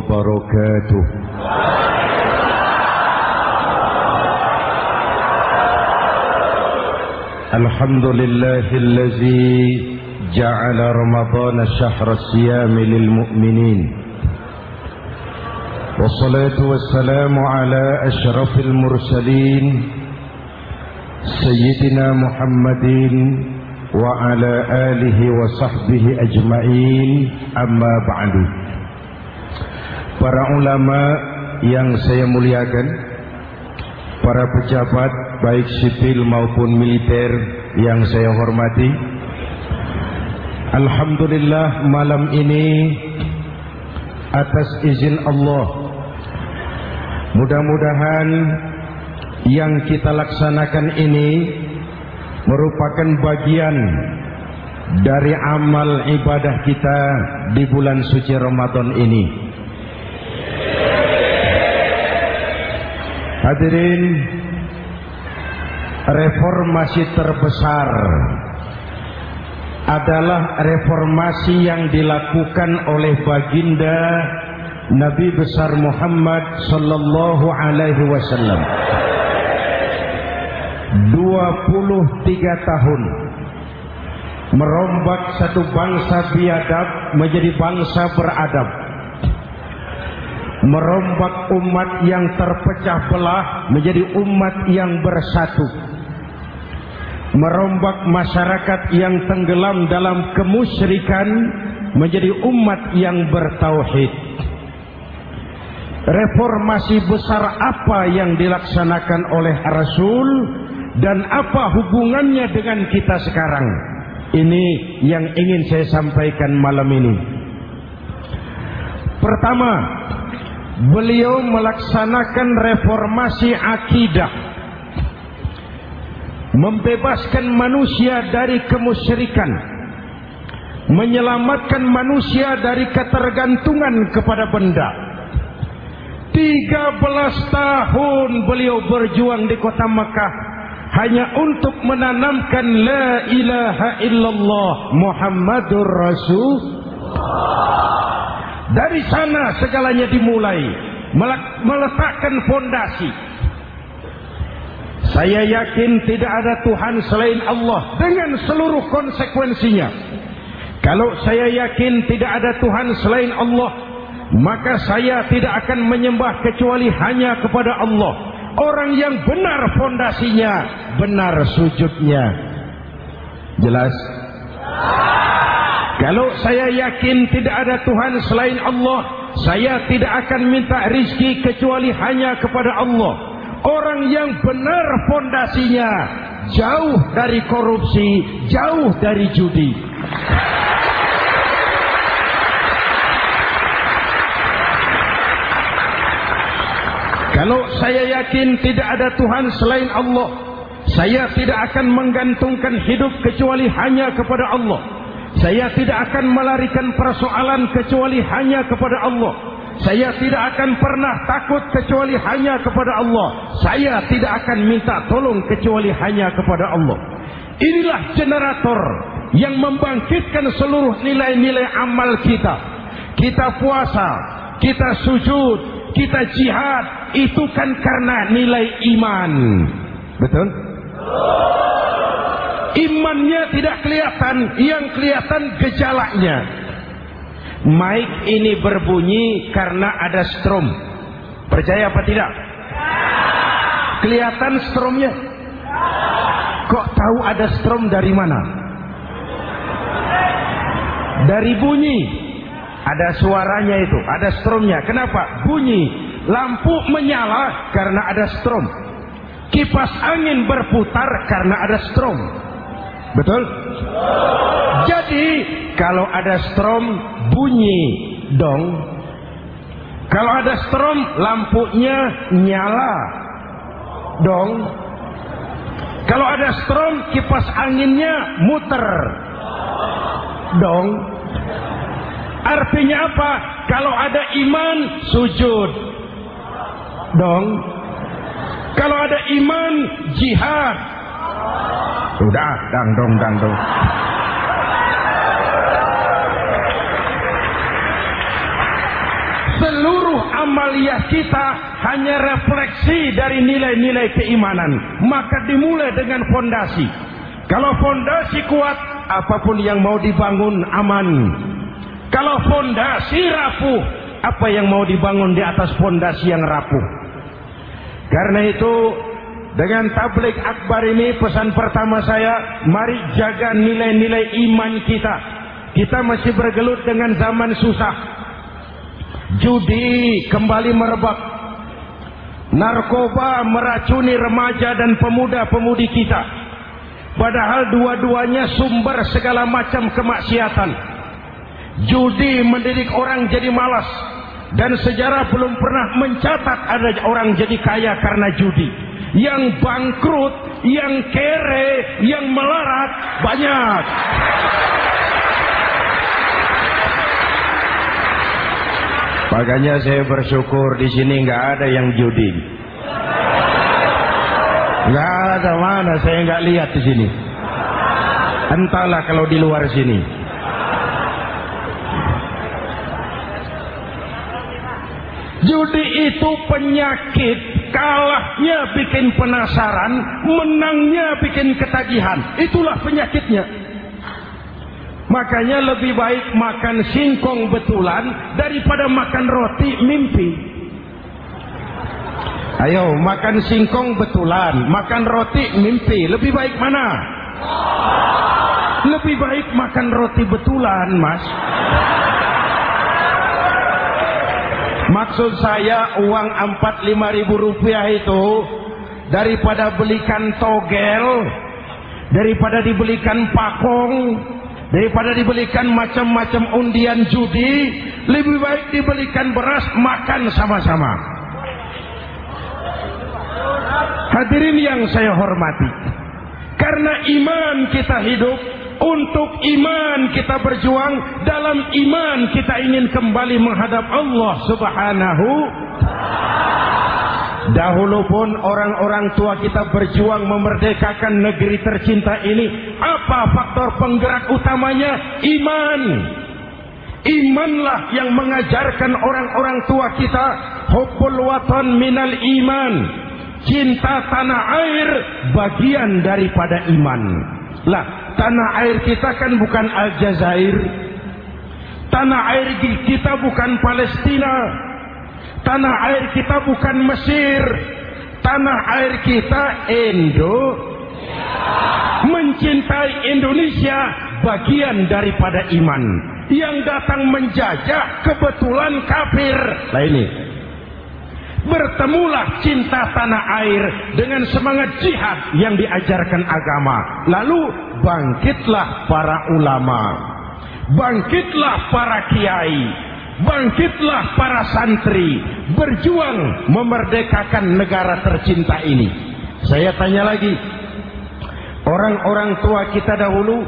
وبركاته. الحمد لله الذي جعل رمضان شهر الصيام للمؤمنين. والصلاة والسلام على أشرف المرسلين سيدنا محمد وعلى آله وصحبه أجمعين. أما بعد Para ulama yang saya muliakan Para pejabat baik sipil maupun militer yang saya hormati Alhamdulillah malam ini atas izin Allah Mudah-mudahan yang kita laksanakan ini merupakan bagian dari amal ibadah kita di bulan suci Ramadan ini. Hadirin, reformasi terbesar adalah reformasi yang dilakukan oleh baginda Nabi besar Muhammad sallallahu alaihi wasallam. 23 tahun merombak satu bangsa biadab menjadi bangsa beradab merombak umat yang terpecah belah menjadi umat yang bersatu merombak masyarakat yang tenggelam dalam kemusyrikan menjadi umat yang bertauhid reformasi besar apa yang dilaksanakan oleh Rasul dan apa hubungannya dengan kita sekarang? Ini yang ingin saya sampaikan malam ini. Pertama, beliau melaksanakan reformasi akidah. Membebaskan manusia dari kemusyrikan. Menyelamatkan manusia dari ketergantungan kepada benda. 13 tahun beliau berjuang di kota Makkah hanya untuk menanamkan la ilaha illallah Muhammadur Rasul dari sana segalanya dimulai meletakkan fondasi saya yakin tidak ada Tuhan selain Allah dengan seluruh konsekuensinya kalau saya yakin tidak ada Tuhan selain Allah maka saya tidak akan menyembah kecuali hanya kepada Allah Orang yang benar fondasinya, benar sujudnya. Jelas? Kalau saya yakin tidak ada Tuhan selain Allah, saya tidak akan minta rizki kecuali hanya kepada Allah. Orang yang benar fondasinya, jauh dari korupsi, jauh dari judi. Kalau saya yakin tidak ada Tuhan selain Allah, saya tidak akan menggantungkan hidup kecuali hanya kepada Allah. Saya tidak akan melarikan persoalan kecuali hanya kepada Allah. Saya tidak akan pernah takut kecuali hanya kepada Allah. Saya tidak akan minta tolong kecuali hanya kepada Allah. Inilah generator yang membangkitkan seluruh nilai-nilai amal kita. Kita puasa, kita sujud, kita jihad itu kan karena nilai iman. Betul? Imannya tidak kelihatan, yang kelihatan gejalanya. Mic ini berbunyi karena ada strom. Percaya apa tidak? Kelihatan stromnya? Kok tahu ada strom dari mana? Dari bunyi. Ada suaranya itu, ada stromnya. Kenapa? Bunyi. Lampu menyala karena ada strom. Kipas angin berputar karena ada strom. Betul? Jadi, kalau ada strom, bunyi dong. Kalau ada strom, lampunya nyala dong. Kalau ada strom, kipas anginnya muter dong. Artinya apa? Kalau ada iman, sujud. Dong. Kalau ada iman, jihad. Sudah, dangdong, dangdong. Seluruh amalia kita hanya refleksi dari nilai-nilai keimanan. Maka dimulai dengan fondasi. Kalau fondasi kuat, apa pun yang mau dibangun aman. Kalau fondasi rapuh, apa yang mau dibangun di atas fondasi yang rapuh. Karena itu dengan tablik akbar ini pesan pertama saya, mari jaga nilai-nilai iman kita. Kita masih bergelut dengan zaman susah. Judi kembali merebak. Narkoba meracuni remaja dan pemuda-pemudi kita. Padahal dua-duanya sumber segala macam kemaksiatan. Judi mendidik orang jadi malas. Dan sejarah belum pernah mencatat ada orang jadi kaya karena judi. Yang bangkrut, yang kere, yang melarat banyak. Makanya saya bersyukur di sini nggak ada yang judi. Nggak ada mana saya nggak lihat di sini. Entahlah kalau di luar sini. Judi itu penyakit, kalahnya bikin penasaran, menangnya bikin ketagihan. Itulah penyakitnya. Makanya lebih baik makan singkong betulan daripada makan roti mimpi. Ayo makan singkong betulan, makan roti mimpi. Lebih baik mana? Lebih baik makan roti betulan, Mas. Maksud saya uang 45 ribu rupiah itu daripada belikan togel, daripada dibelikan pakong, daripada dibelikan macam-macam undian judi, lebih baik dibelikan beras makan sama-sama. Hadirin yang saya hormati, karena iman kita hidup, untuk iman kita berjuang, dalam iman kita ingin kembali menghadap Allah Subhanahu Dahulu pun orang-orang tua kita berjuang memerdekakan negeri tercinta ini. Apa faktor penggerak utamanya? Iman. Imanlah yang mengajarkan orang-orang tua kita hubbul watan minal iman. Cinta tanah air bagian daripada iman. Lah, Tanah air kita kan bukan Aljazair. Tanah air kita bukan Palestina. Tanah air kita bukan Mesir. Tanah air kita Indo. Mencintai Indonesia bagian daripada iman. Yang datang menjajah kebetulan kafir. Nah ini. Bertemulah cinta tanah air dengan semangat jihad yang diajarkan agama. Lalu bangkitlah para ulama, bangkitlah para kiai, bangkitlah para santri, berjuang memerdekakan negara tercinta ini. Saya tanya lagi, orang-orang tua kita dahulu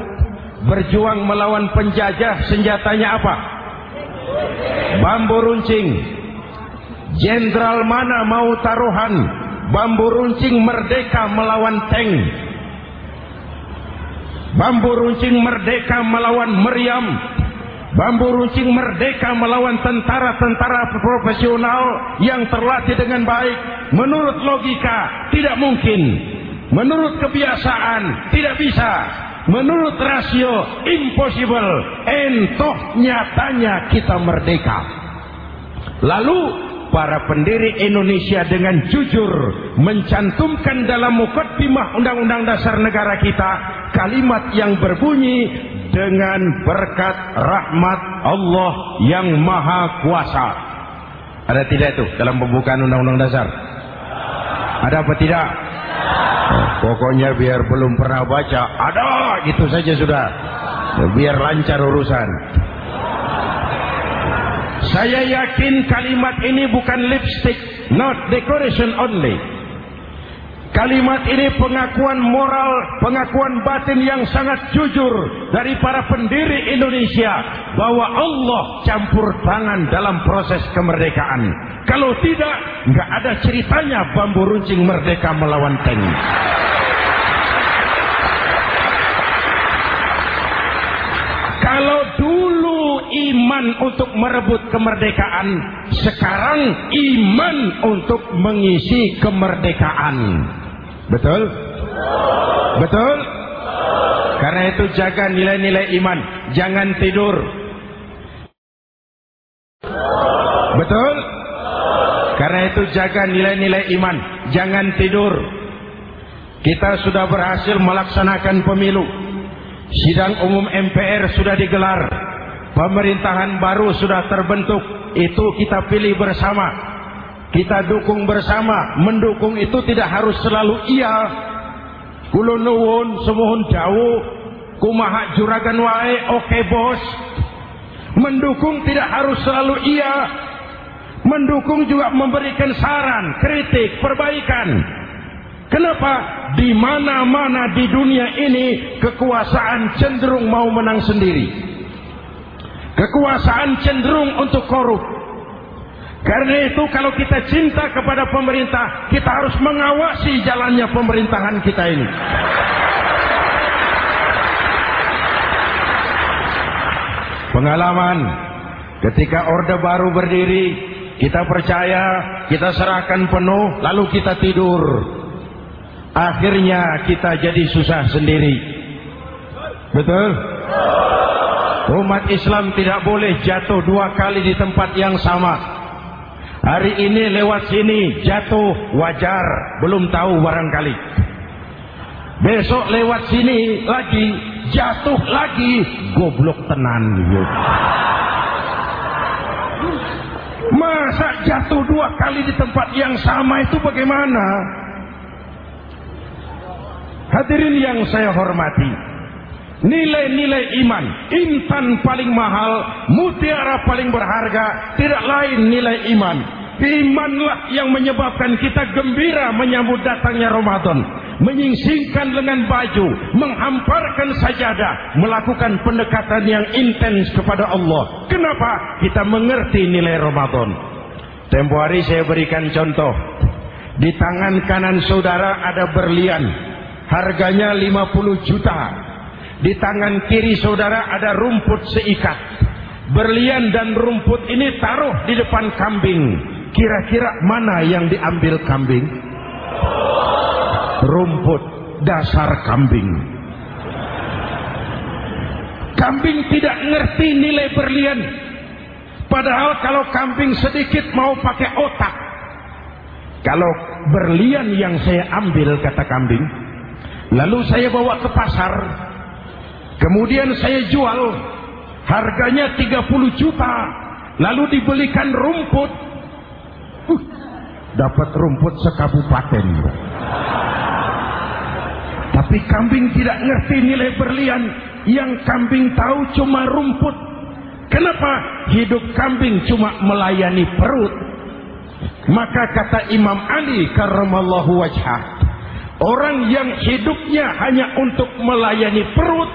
berjuang melawan penjajah senjatanya apa? Bambu runcing. Jenderal mana mau taruhan bambu runcing merdeka melawan tank Bambu runcing merdeka melawan meriam. Bambu runcing merdeka melawan tentara-tentara profesional yang terlatih dengan baik. Menurut logika tidak mungkin. Menurut kebiasaan tidak bisa. Menurut rasio impossible. Entoh nyatanya kita merdeka. Lalu para pendiri Indonesia dengan jujur mencantumkan dalam mukaddimah Undang-Undang Dasar Negara kita kalimat yang berbunyi dengan berkat rahmat Allah yang Maha Kuasa. Ada tidak itu dalam pembukaan Undang-Undang Dasar? Ada apa tidak? Pokoknya biar belum pernah baca, ada gitu saja sudah. Biar lancar urusan. Saya yakin kalimat ini bukan lipstick, not decoration only. Kalimat ini pengakuan moral, pengakuan batin yang sangat jujur dari para pendiri Indonesia bahwa Allah campur tangan dalam proses kemerdekaan. Kalau tidak, nggak ada ceritanya bambu runcing merdeka melawan tank. Iman untuk merebut kemerdekaan, sekarang iman untuk mengisi kemerdekaan. Betul? Betul? Karena itu jaga nilai-nilai iman, jangan tidur. Betul? Karena itu jaga nilai-nilai iman, jangan tidur. Kita sudah berhasil melaksanakan pemilu. Sidang umum MPR sudah digelar. Pemerintahan baru sudah terbentuk. Itu kita pilih bersama. Kita dukung bersama. Mendukung itu tidak harus selalu iya. Kulo nuwun semohon jauh. Kumaha juragan wae oke bos. Mendukung tidak harus selalu iya. Mendukung juga memberikan saran, kritik, perbaikan. Kenapa? Di mana-mana di dunia ini kekuasaan cenderung mau menang sendiri. Kekuasaan cenderung untuk korup. Karena itu kalau kita cinta kepada pemerintah, kita harus mengawasi jalannya pemerintahan kita ini. Pengalaman ketika Orde Baru berdiri, kita percaya, kita serahkan penuh, lalu kita tidur. Akhirnya kita jadi susah sendiri. Betul? Umat Islam tidak boleh jatuh dua kali di tempat yang sama. Hari ini lewat sini jatuh wajar, belum tahu barangkali. Besok lewat sini lagi jatuh lagi, goblok tenan. Masa jatuh dua kali di tempat yang sama itu bagaimana? Hadirin yang saya hormati, nilai-nilai iman, intan paling mahal, mutiara paling berharga, tidak lain nilai iman. Imanlah yang menyebabkan kita gembira menyambut datangnya Ramadan. Menyingsingkan lengan baju, menghamparkan sajadah, melakukan pendekatan yang intens kepada Allah. Kenapa? Kita mengerti nilai Ramadan. Tempo hari saya berikan contoh. Di tangan kanan saudara ada berlian harganya 50 juta. Di tangan kiri saudara ada rumput seikat. Berlian dan rumput ini taruh di depan kambing. Kira-kira mana yang diambil kambing? Rumput dasar kambing. Kambing tidak ngerti nilai berlian. Padahal kalau kambing sedikit mau pakai otak. Kalau berlian yang saya ambil kata kambing, Lalu saya bawa ke pasar. Kemudian saya jual. Harganya 30 juta. Lalu dibelikan rumput. Uh, dapat rumput sekabupaten. Tapi kambing tidak ngerti nilai berlian. Yang kambing tahu cuma rumput. Kenapa? Hidup kambing cuma melayani perut. Maka kata Imam Ali karramallahu wajhah. Orang yang hidupnya hanya untuk melayani perut.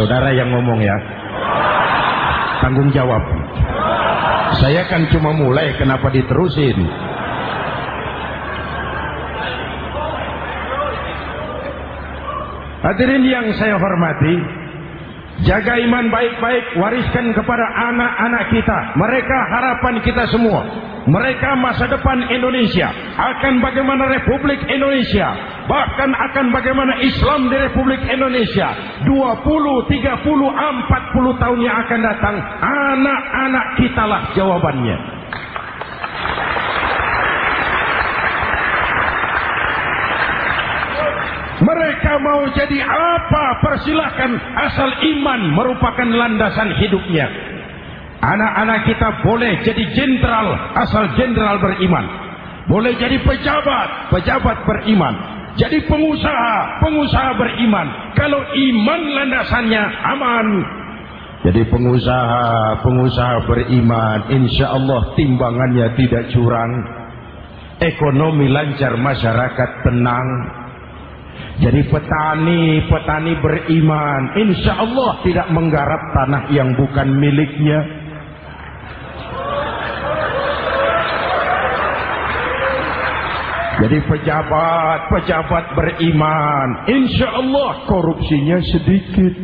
Saudara yang ngomong ya. Tanggung jawab. Saya kan cuma mulai kenapa diterusin. Hadirin yang saya hormati, Jaga iman baik-baik, wariskan kepada anak-anak kita. Mereka harapan kita semua. Mereka masa depan Indonesia. Akan bagaimana Republik Indonesia. Bahkan akan bagaimana Islam di Republik Indonesia. 20, 30, 40 tahun yang akan datang. Anak-anak kita lah jawabannya. Mereka mau jadi persilahkan asal iman merupakan landasan hidupnya. Anak-anak kita boleh jadi jenderal asal jenderal beriman. Boleh jadi pejabat, pejabat beriman. Jadi pengusaha, pengusaha beriman. Kalau iman landasannya aman. Jadi pengusaha, pengusaha beriman. Insya Allah timbangannya tidak curang. Ekonomi lancar, masyarakat tenang jadi petani, petani beriman, insya Allah tidak menggarap tanah yang bukan miliknya. Jadi pejabat-pejabat beriman, insya Allah korupsinya sedikit.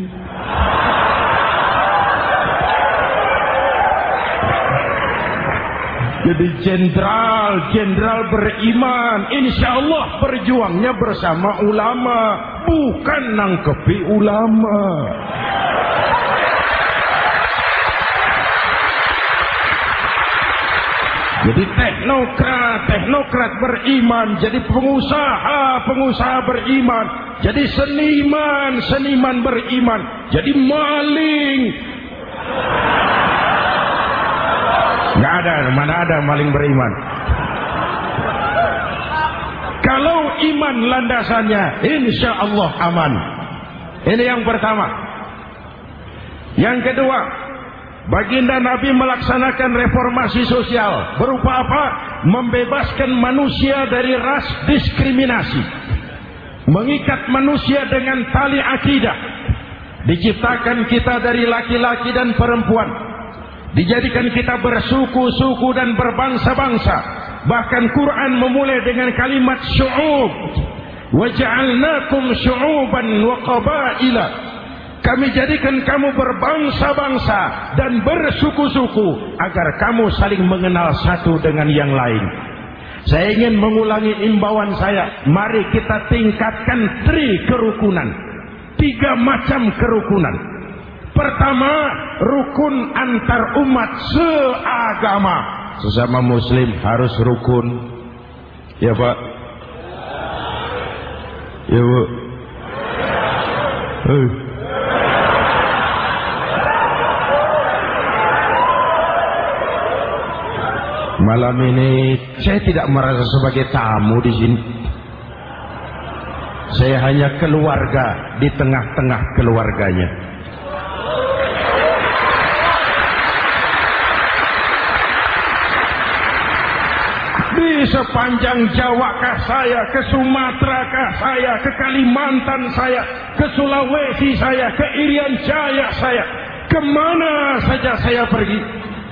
Jadi jenderal-jenderal beriman, insya Allah berjuangnya bersama ulama, bukan nangkepi ulama. Jadi teknokrat, teknokrat beriman, jadi pengusaha, pengusaha beriman, jadi seniman, seniman beriman, jadi maling. Nggak ada, mana ada maling beriman. Kalau iman landasannya, insya Allah aman. Ini yang pertama. Yang kedua, Baginda Nabi melaksanakan reformasi sosial berupa apa? Membebaskan manusia dari ras diskriminasi. Mengikat manusia dengan tali akidah. Diciptakan kita dari laki-laki dan perempuan. Dijadikan kita bersuku-suku dan berbangsa-bangsa. Bahkan Quran memulai dengan kalimat syu'ub. Waja'alnakum syu'uban wa qabaila kami jadikan kamu berbangsa-bangsa dan bersuku-suku agar kamu saling mengenal satu dengan yang lain. Saya ingin mengulangi imbauan saya. Mari kita tingkatkan tri kerukunan. Tiga macam kerukunan. Pertama, rukun antar umat seagama. Sesama muslim harus rukun. Ya Pak? Ya Bu? Eh. Malam ini saya tidak merasa sebagai tamu di sini. Saya hanya keluarga di tengah-tengah keluarganya. Di sepanjang Jawa kah saya, ke Sumatera kah saya, ke Kalimantan saya, ke Sulawesi saya, ke Irian Jaya saya, ke mana saja saya pergi,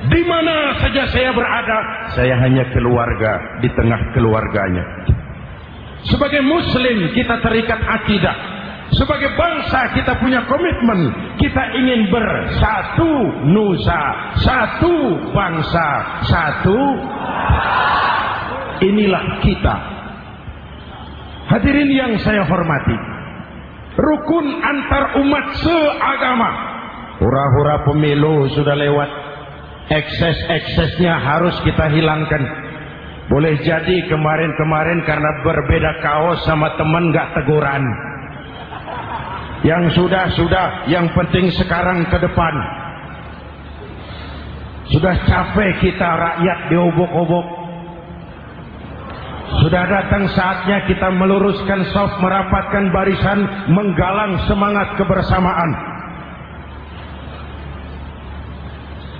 di mana saja saya berada, saya hanya keluarga di tengah keluarganya. Sebagai muslim kita terikat akidah. Sebagai bangsa kita punya komitmen. Kita ingin bersatu nusa, satu bangsa, satu inilah kita. Hadirin yang saya hormati. Rukun antar umat seagama. Hura-hura pemilu sudah lewat ekses-eksesnya harus kita hilangkan. Boleh jadi kemarin-kemarin karena berbeda kaos sama teman gak teguran. Yang sudah-sudah, yang penting sekarang ke depan. Sudah capek kita rakyat diobok-obok. Sudah datang saatnya kita meluruskan soft, merapatkan barisan, menggalang semangat kebersamaan.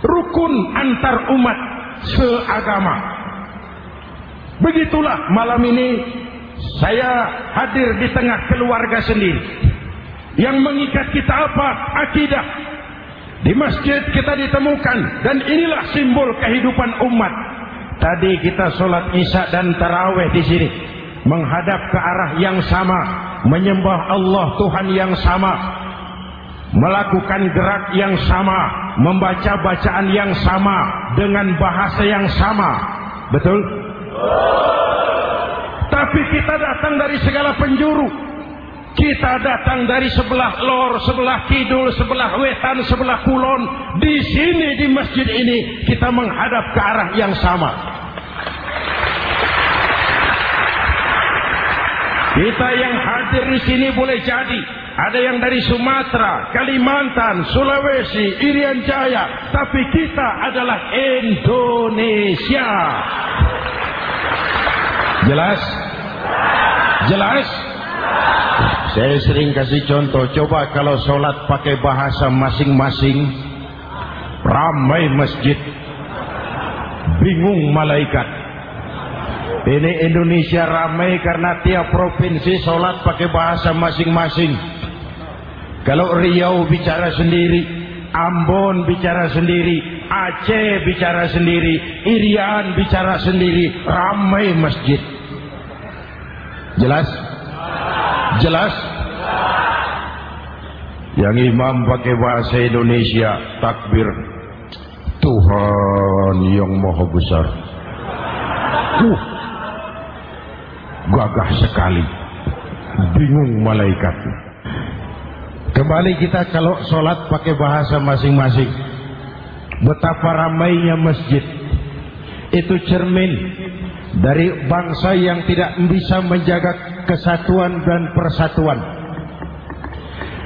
rukun antar umat seagama. Begitulah malam ini saya hadir di tengah keluarga sendiri. Yang mengikat kita apa? Akidah. Di masjid kita ditemukan dan inilah simbol kehidupan umat. Tadi kita sholat isya dan taraweh di sini menghadap ke arah yang sama, menyembah Allah Tuhan yang sama, melakukan gerak yang sama, membaca bacaan yang sama, dengan bahasa yang sama. Betul? Tapi kita datang dari segala penjuru. Kita datang dari sebelah lor, sebelah kidul, sebelah wetan, sebelah kulon. Di sini di masjid ini kita menghadap ke arah yang sama. Kita yang hadir di sini boleh jadi ada yang dari Sumatera, Kalimantan, Sulawesi, Irian Jaya. Tapi kita adalah Indonesia. Jelas? Jelas? Saya sering kasih contoh. Coba kalau sholat pakai bahasa masing-masing. Ramai masjid. Bingung malaikat. Ini Indonesia ramai karena tiap provinsi sholat pakai bahasa masing-masing. Kalau Riau bicara sendiri, Ambon bicara sendiri, Aceh bicara sendiri, Irian bicara sendiri, ramai masjid. Jelas? Jelas? Yang imam pakai bahasa Indonesia takbir Tuhan yang maha besar. Uh, gagah sekali. Bingung malaikat. Kembali kita kalau sholat pakai bahasa masing-masing. Betapa ramainya masjid. Itu cermin dari bangsa yang tidak bisa menjaga kesatuan dan persatuan.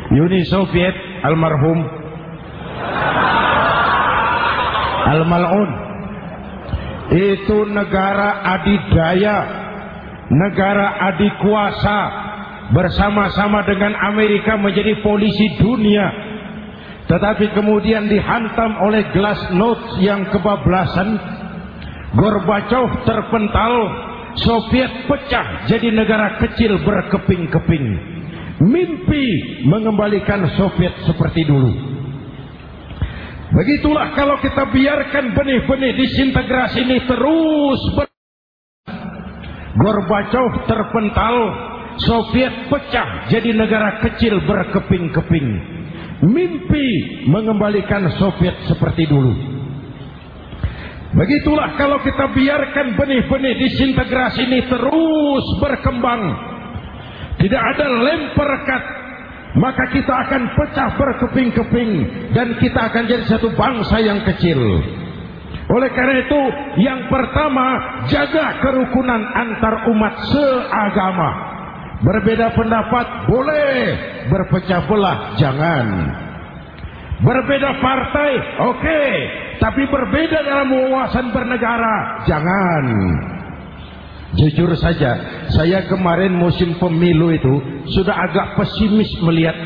Uni Soviet almarhum Al-Mal'un itu negara adidaya, negara adikuasa bersama-sama dengan Amerika menjadi polisi dunia. Tetapi kemudian dihantam oleh gelas notes yang kebablasan Gorbachev terpental, Soviet pecah jadi negara kecil berkeping-keping. Mimpi mengembalikan Soviet seperti dulu. Begitulah kalau kita biarkan benih-benih disintegrasi ini terus ber Gorbachev terpental, Soviet pecah jadi negara kecil berkeping-keping. Mimpi mengembalikan Soviet seperti dulu. Begitulah kalau kita biarkan benih-benih disintegrasi ini terus berkembang. Tidak ada lem perekat. Maka kita akan pecah berkeping-keping. Dan kita akan jadi satu bangsa yang kecil. Oleh karena itu, yang pertama, jaga kerukunan antar umat seagama. Berbeda pendapat boleh, berpecah belah jangan. Berbeda partai, oke, okay. Tapi berbeda dalam wawasan bernegara, jangan. Jujur saja, saya kemarin musim pemilu itu sudah agak pesimis melihat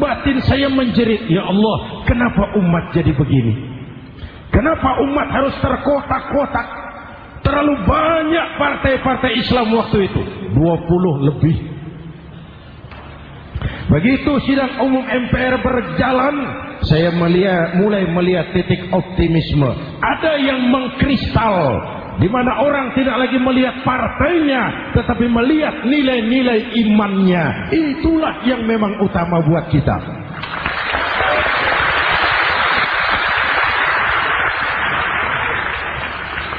batin saya menjerit, ya Allah, kenapa umat jadi begini? Kenapa umat harus terkotak-kotak? Terlalu banyak partai-partai Islam waktu itu, 20 lebih. Begitu sidang umum MPR berjalan, saya melihat mulai melihat titik optimisme. Ada yang mengkristal di mana orang tidak lagi melihat partainya tetapi melihat nilai-nilai imannya. Itulah yang memang utama buat kita.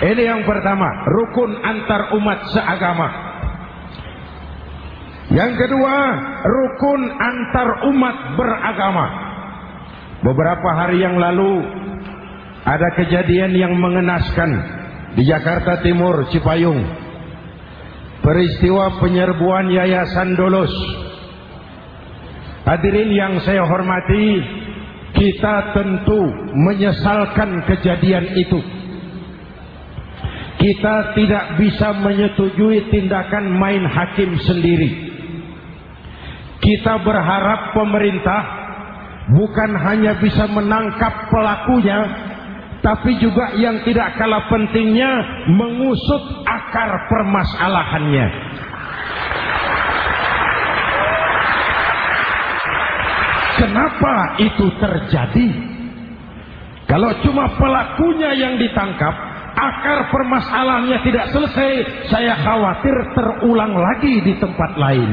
Ini yang pertama, rukun antar umat seagama. Yang kedua, rukun antar umat beragama. Beberapa hari yang lalu ada kejadian yang mengenaskan di Jakarta Timur, Cipayung. Peristiwa penyerbuan Yayasan Dolos. Hadirin yang saya hormati, kita tentu menyesalkan kejadian itu. Kita tidak bisa menyetujui tindakan main hakim sendiri. Kita berharap pemerintah bukan hanya bisa menangkap pelakunya tapi juga yang tidak kalah pentingnya mengusut akar permasalahannya. Kenapa itu terjadi? Kalau cuma pelakunya yang ditangkap akar permasalahannya tidak selesai saya khawatir terulang lagi di tempat lain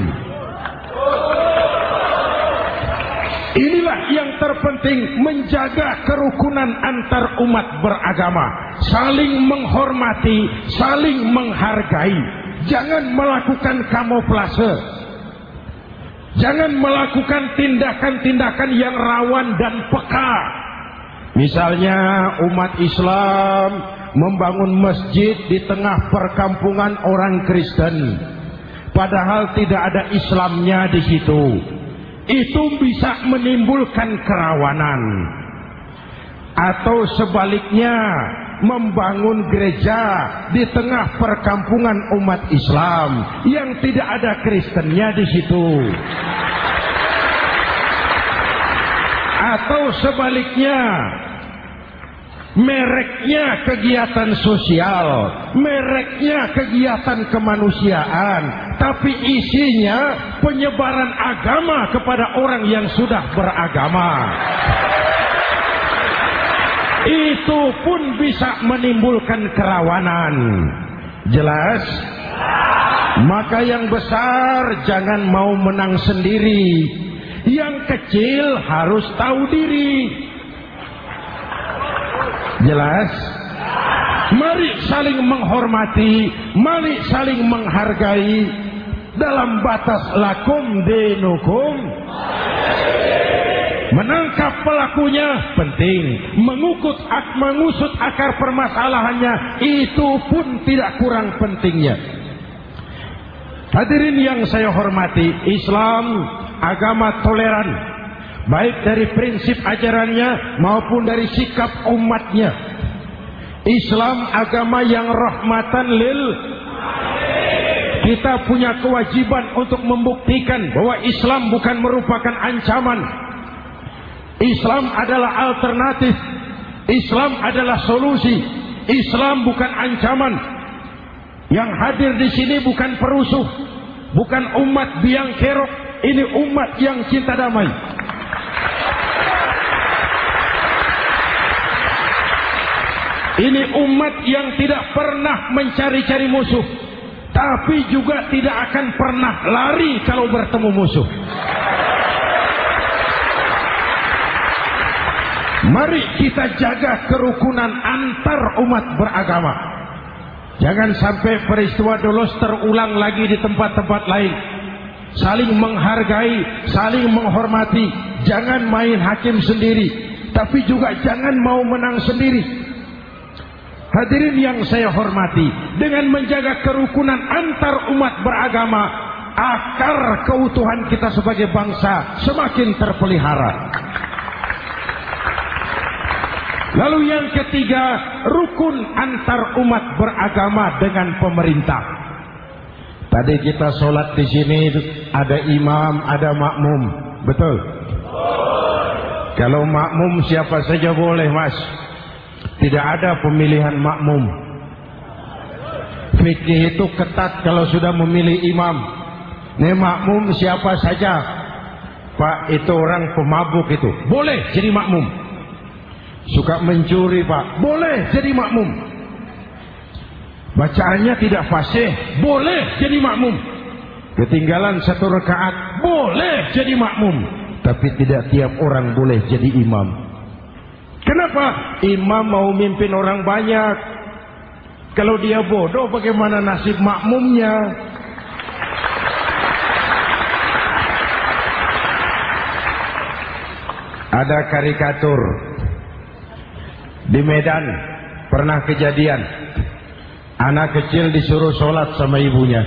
Inilah yang terpenting menjaga kerukunan antar umat beragama, saling menghormati, saling menghargai. Jangan melakukan kamuflase. Jangan melakukan tindakan-tindakan yang rawan dan peka. Misalnya umat Islam membangun masjid di tengah perkampungan orang Kristen. Padahal tidak ada Islamnya di situ itu bisa menimbulkan kerawanan. Atau sebaliknya membangun gereja di tengah perkampungan umat Islam yang tidak ada Kristennya di situ. Atau sebaliknya mereknya kegiatan sosial, mereknya kegiatan kemanusiaan, tapi isinya penyebaran agama kepada orang yang sudah beragama. Itu pun bisa menimbulkan kerawanan. Jelas? Maka yang besar jangan mau menang sendiri. Yang kecil harus tahu diri. Jelas? Mari saling menghormati, mari saling menghargai dalam batas lakum dinukum. Menangkap pelakunya penting, mengukut mengusut akar permasalahannya itu pun tidak kurang pentingnya. Hadirin yang saya hormati, Islam agama toleran, baik dari prinsip ajarannya maupun dari sikap umatnya. Islam agama yang rahmatan lil kita punya kewajiban untuk membuktikan bahwa Islam bukan merupakan ancaman Islam adalah alternatif. Islam adalah solusi. Islam bukan ancaman. Yang hadir di sini bukan perusuh, bukan umat biang kerok. Ini umat yang cinta damai. Ini umat yang tidak pernah mencari-cari musuh, tapi juga tidak akan pernah lari kalau bertemu musuh. Mari kita jaga kerukunan antar umat beragama. Jangan sampai peristiwa dolos terulang lagi di tempat-tempat lain. Saling menghargai, saling menghormati. Jangan main hakim sendiri. Tapi juga jangan mau menang sendiri. Hadirin yang saya hormati. Dengan menjaga kerukunan antar umat beragama. Akar keutuhan kita sebagai bangsa semakin terpelihara. Lalu yang ketiga, rukun antar umat beragama dengan pemerintah. Tadi kita sholat di sini ada imam, ada makmum, betul? Kalau makmum siapa saja boleh mas, tidak ada pemilihan makmum. Fikih itu ketat kalau sudah memilih imam. Ini makmum siapa saja, Pak itu orang pemabuk itu, boleh jadi makmum. Suka mencuri pak Boleh jadi makmum Bacaannya tidak fasih. Boleh jadi makmum. Ketinggalan satu rekaat Boleh jadi makmum. Tapi tidak tiap orang boleh jadi imam. Kenapa? Imam mau mimpin orang banyak. Kalau dia bodoh bagaimana nasib makmumnya? Ada karikatur. Di Medan pernah kejadian anak kecil disuruh sholat sama ibunya.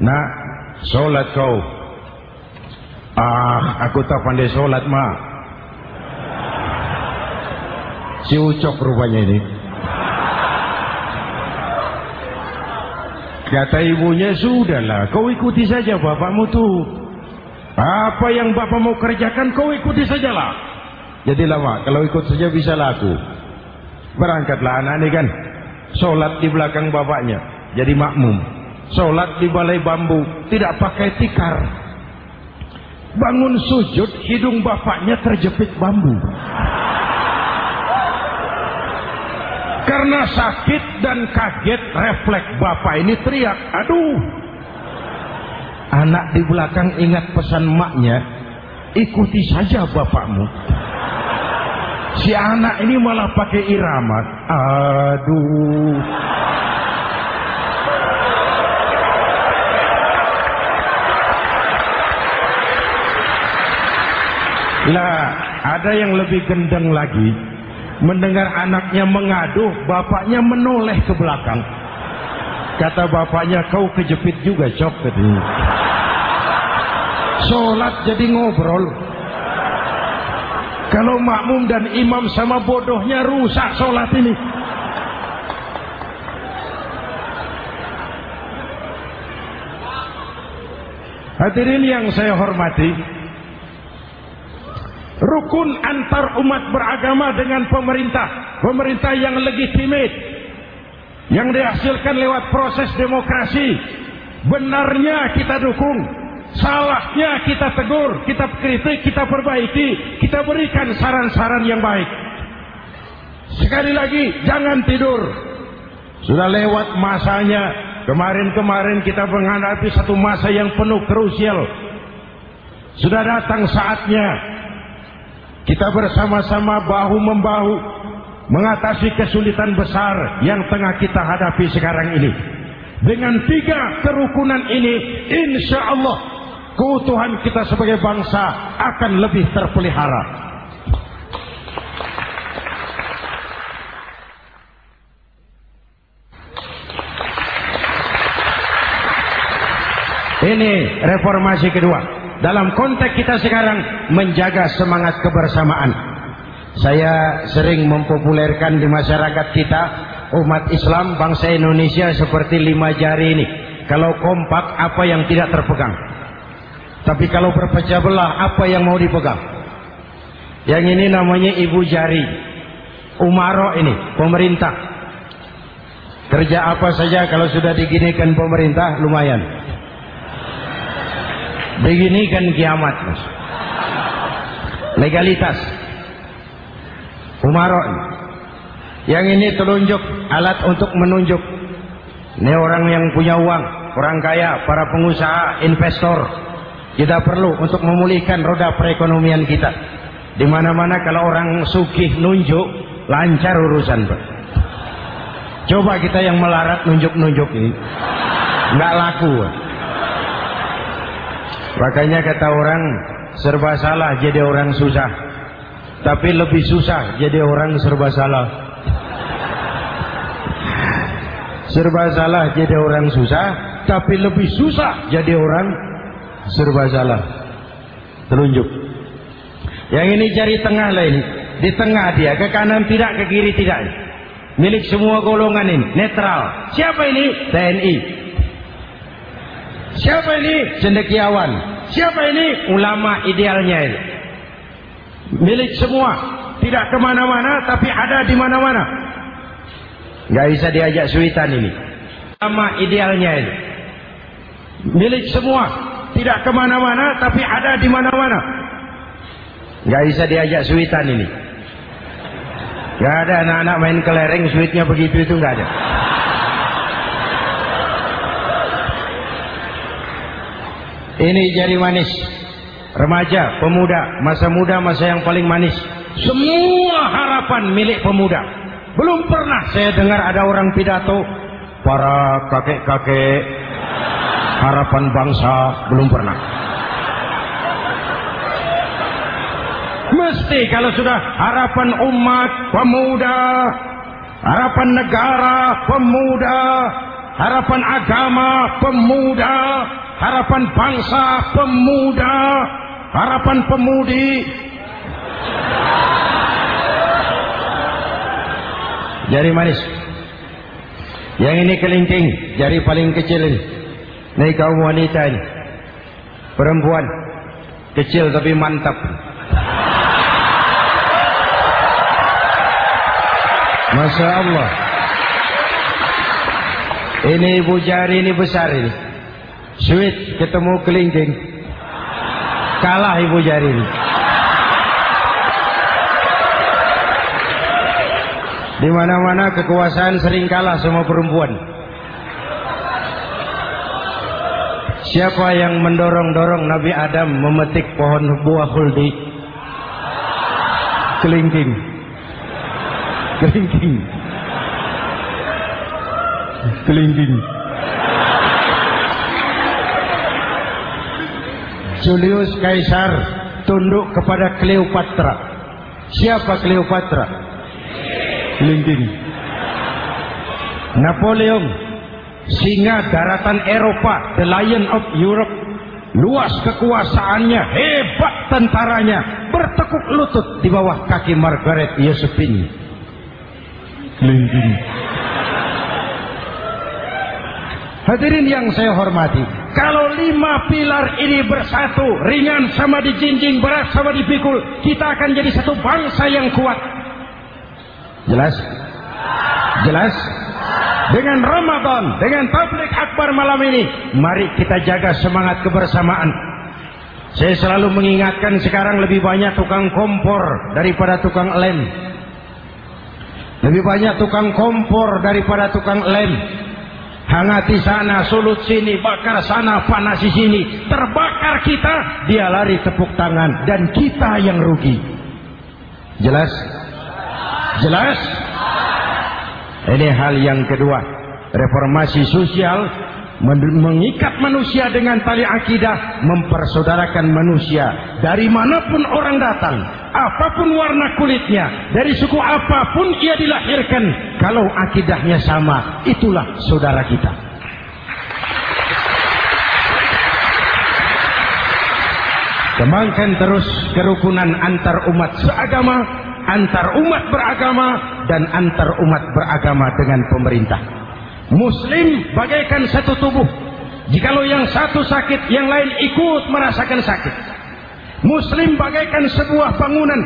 Nak sholat kau. Ah aku tak pandai sholat ma si ucok rupanya ini. Kata ibunya sudahlah kau ikuti saja bapakmu tuh apa yang bapak mau kerjakan kau ikuti sajalah. Jadi lama, kalau ikut saja bisa laku. Berangkatlah anak ini kan. Sholat di belakang bapaknya. Jadi makmum. Sholat di balai bambu. Tidak pakai tikar. Bangun sujud, hidung bapaknya terjepit bambu. Karena sakit dan kaget, refleks bapak ini teriak. Aduh. Anak di belakang ingat pesan maknya. Ikuti saja bapakmu. Si anak ini malah pakai irama. Aduh. Lah, ada yang lebih gendeng lagi. Mendengar anaknya mengadu, bapaknya menoleh ke belakang. Kata bapaknya, kau kejepit juga, cok. Sholat jadi ngobrol. Kalau makmum dan imam sama bodohnya rusak sholat ini. Hadirin yang saya hormati, rukun antar umat beragama dengan pemerintah, pemerintah yang legitimate, yang dihasilkan lewat proses demokrasi, benarnya kita dukung. Salahnya kita tegur, kita kritik, kita perbaiki, kita berikan saran-saran yang baik. Sekali lagi, jangan tidur. Sudah lewat masanya kemarin-kemarin kita menghadapi satu masa yang penuh krusial. Sudah datang saatnya kita bersama-sama bahu-membahu mengatasi kesulitan besar yang tengah kita hadapi sekarang ini. Dengan tiga kerukunan ini, insya Allah keutuhan kita sebagai bangsa akan lebih terpelihara. Ini reformasi kedua. Dalam konteks kita sekarang menjaga semangat kebersamaan. Saya sering mempopulerkan di masyarakat kita umat Islam bangsa Indonesia seperti lima jari ini. Kalau kompak apa yang tidak terpegang. Tapi kalau berpecah belah apa yang mau dipegang. Yang ini namanya ibu jari. Umaro ini pemerintah. Kerja apa saja kalau sudah diginikan pemerintah lumayan. Begini kan kiamat mas. Legalitas. Umarok. Yang ini telunjuk alat untuk menunjuk. Ini orang yang punya uang, orang kaya, para pengusaha, investor. Kita perlu untuk memulihkan roda perekonomian kita. Di mana-mana kalau orang sugih nunjuk, lancar urusan, Pak. Coba kita yang melarat nunjuk-nunjuk ini. Nggak laku. Makanya kata orang serba salah jadi orang susah. Tapi lebih susah jadi orang serba salah. Serba salah jadi orang susah, tapi lebih susah jadi orang serba salah. Telunjuk. Yang ini jari tengah lah ini. Di tengah dia, ke kanan tidak, ke kiri tidak. Milik semua golongan ini, netral. Siapa ini? TNI. Siapa ini? Cendekiawan. Siapa ini? Ulama idealnya ini. Milik semua. Tidak ke mana-mana, tapi ada di mana-mana. Gak bisa diajak suitan ini. Ulama idealnya ini. Milik semua. Tidak ke mana-mana, tapi ada di mana-mana. Gak bisa diajak suitan ini. Gak ada anak-anak main kelereng, suitnya begitu itu gak ada. Ini jari manis. Remaja, pemuda, masa muda, masa yang paling manis. Semua harapan milik pemuda. Belum pernah saya dengar ada orang pidato para kakek-kakek harapan bangsa belum pernah. Mesti kalau sudah harapan umat, pemuda, harapan negara, pemuda, harapan agama, pemuda, harapan bangsa, pemuda, harapan pemudi. Jari manis. Yang ini kelingking, jari paling kecil ini. Ini kaum wanita ini. Perempuan. Kecil tapi mantap. Masya Allah. Ini ibu jari ini besar ini. Sweet ketemu kelingking. Kalah ibu jari ini. Di mana-mana kekuasaan sering kalah sama perempuan. Siapa yang mendorong-dorong Nabi Adam memetik pohon buah huldi? Kelingking. Kelingking. Kelingking. Julius Kaisar tunduk kepada Cleopatra. Siapa Cleopatra? Kelingking. Napoleon singa daratan Eropa, the lion of Europe. Luas kekuasaannya, hebat tentaranya, bertekuk lutut di bawah kaki Margaret Josephine. Kelingking. Hadirin yang saya hormati, kalau lima pilar ini bersatu, ringan sama dijinjing, berat sama dipikul, kita akan jadi satu bangsa yang kuat. Jelas? Jelas? Dengan Ramadan, dengan tablik akbar malam ini, mari kita jaga semangat kebersamaan. Saya selalu mengingatkan sekarang lebih banyak tukang kompor daripada tukang lem. Lebih banyak tukang kompor daripada tukang lem. Hangati sana, sulut sini, bakar sana, panasi sini. Terbakar kita, dia lari tepuk tangan. Dan kita yang rugi. Jelas? Jelas? Ini hal yang kedua. Reformasi sosial mengikat manusia dengan tali akidah, mempersaudarakan manusia dari mana pun orang datang, apa pun warna kulitnya, dari suku apa pun ia dilahirkan, kalau akidahnya sama, itulah saudara kita. Kembangkan terus kerukunan antar umat seagama, antar umat beragama, dan antar umat beragama dengan pemerintah. Muslim bagaikan satu tubuh. Jikalau yang satu sakit, yang lain ikut merasakan sakit. Muslim bagaikan sebuah bangunan.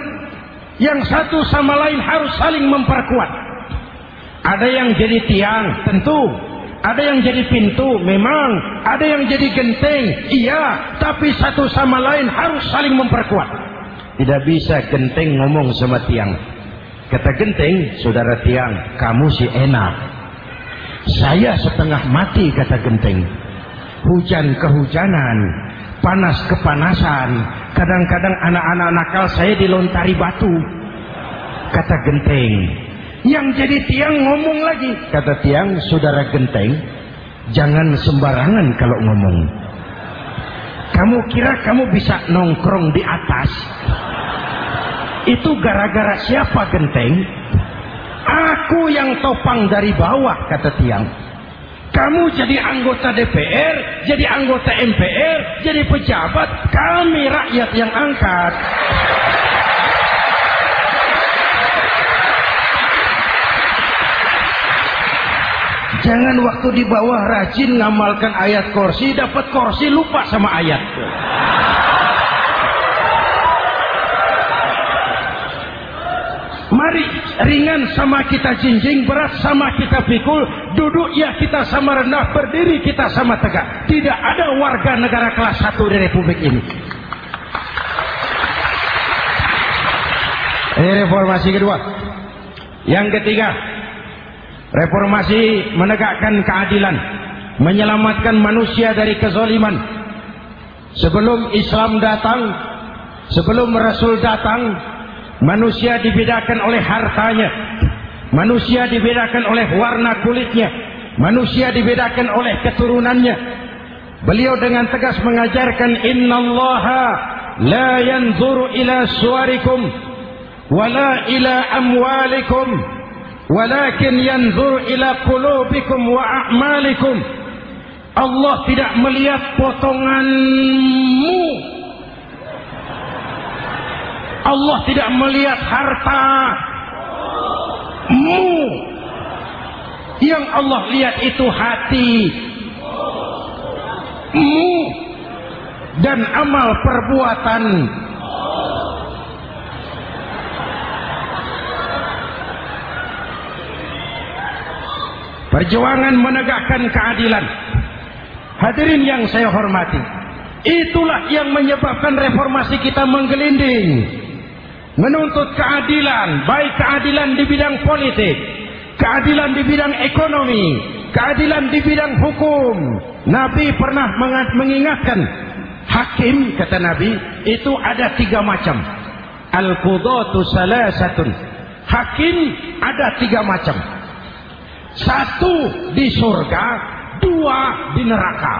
Yang satu sama lain harus saling memperkuat. Ada yang jadi tiang, tentu. Ada yang jadi pintu, memang. Ada yang jadi genteng, iya. Tapi satu sama lain harus saling memperkuat. Tidak bisa genteng ngomong sama tiang. Kata genteng, saudara tiang, kamu si enak. Saya setengah mati kata genteng. Hujan kehujanan, panas kepanasan. Kadang-kadang anak-anak nakal saya dilontari batu. Kata genteng. Yang jadi tiang ngomong lagi. Kata tiang, saudara genteng, jangan sembarangan kalau ngomong. Kamu kira kamu bisa nongkrong di atas? Itu gara-gara siapa genteng? Aku yang topang dari bawah, kata tiang. Kamu jadi anggota DPR, jadi anggota MPR, jadi pejabat. Kami rakyat yang angkat. Jangan waktu di bawah rajin ngamalkan ayat kursi, dapat kursi lupa sama ayat. Mari ringan sama kita jinjing, berat sama kita pikul, duduk ya kita sama rendah, berdiri kita sama tegak. Tidak ada warga negara kelas satu di Republik ini. Ini reformasi kedua. Yang ketiga, reformasi menegakkan keadilan, menyelamatkan manusia dari kezoliman. Sebelum Islam datang, sebelum Rasul datang, Manusia dibedakan oleh hartanya. Manusia dibedakan oleh warna kulitnya. Manusia dibedakan oleh keturunannya. Beliau dengan tegas mengajarkan innallaha la yanzuru ila suwarikum wala ila amwalikum walakin yanzuru ila qulubikum wa a'malikum. Allah tidak melihat potonganmu Allah tidak melihat harta mu. Yang Allah lihat itu hati mu dan amal perbuatan. Perjuangan menegakkan keadilan. Hadirin yang saya hormati itulah yang menyebabkan reformasi kita menggelinding menuntut keadilan, baik keadilan di bidang politik, keadilan di bidang ekonomi, keadilan di bidang hukum. Nabi pernah mengingatkan hakim kata Nabi itu ada tiga macam. Al-qudatu salasatun. Hakim ada tiga macam. Satu di surga, dua di neraka.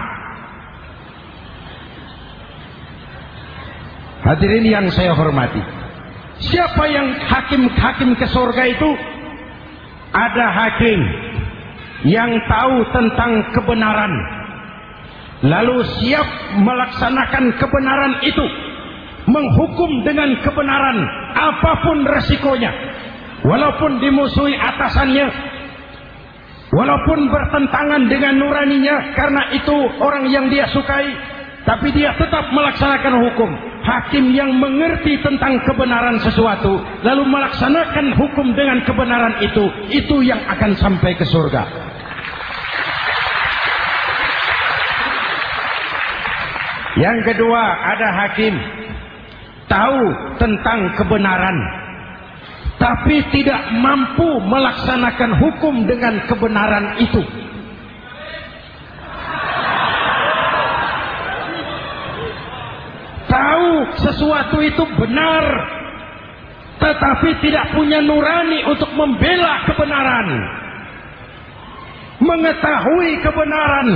Hadirin yang saya hormati. Siapa yang hakim-hakim ke surga itu? Ada hakim yang tahu tentang kebenaran. Lalu siap melaksanakan kebenaran itu. Menghukum dengan kebenaran apa pun resikonya. Walaupun dimusuhi atasannya. Walaupun bertentangan dengan nuraninya karena itu orang yang dia sukai. Tapi dia tetap melaksanakan hukum hakim yang mengerti tentang kebenaran sesuatu lalu melaksanakan hukum dengan kebenaran itu itu yang akan sampai ke surga. Yang kedua ada hakim tahu tentang kebenaran tapi tidak mampu melaksanakan hukum dengan kebenaran itu sesuatu itu benar tetapi tidak punya nurani untuk membela kebenaran mengetahui kebenaran